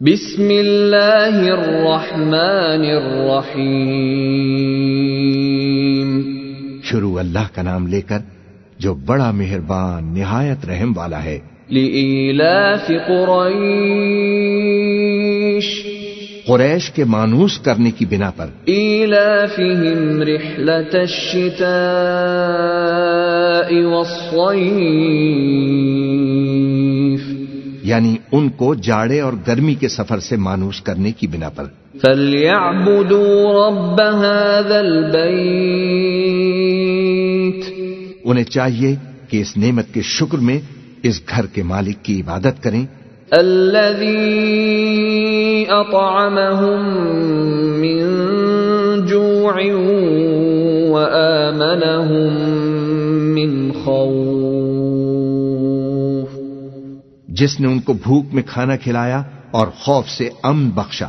بسم اللہ الرحمن الرحیم شروع اللہ کا نام لے کر جو بڑا مہربان نہایت رحم والا ہے۔ لإیلاف قریش قریش کے مانوس کرنے کی بنا پر۔ ایلافهم رحلة الشتاء والصیف یعنی ان کو جاڑے اور گرمی کے سفر سے مانوس کرنے کی بنا پر۔ فَلْيَعْبُدُوا رَبَّ هَذَا الْبَيْتِ۔ انہیں چاہیے کہ اس نعمت کے شکر میں اس گھر کے مالک کی عبادت کریں۔ الذي أطعمهم من جوع وآمنهم من خوف۔ جس نے ان کو بھوک میں کھانا کھلایا اور خوف سے امن بخشا۔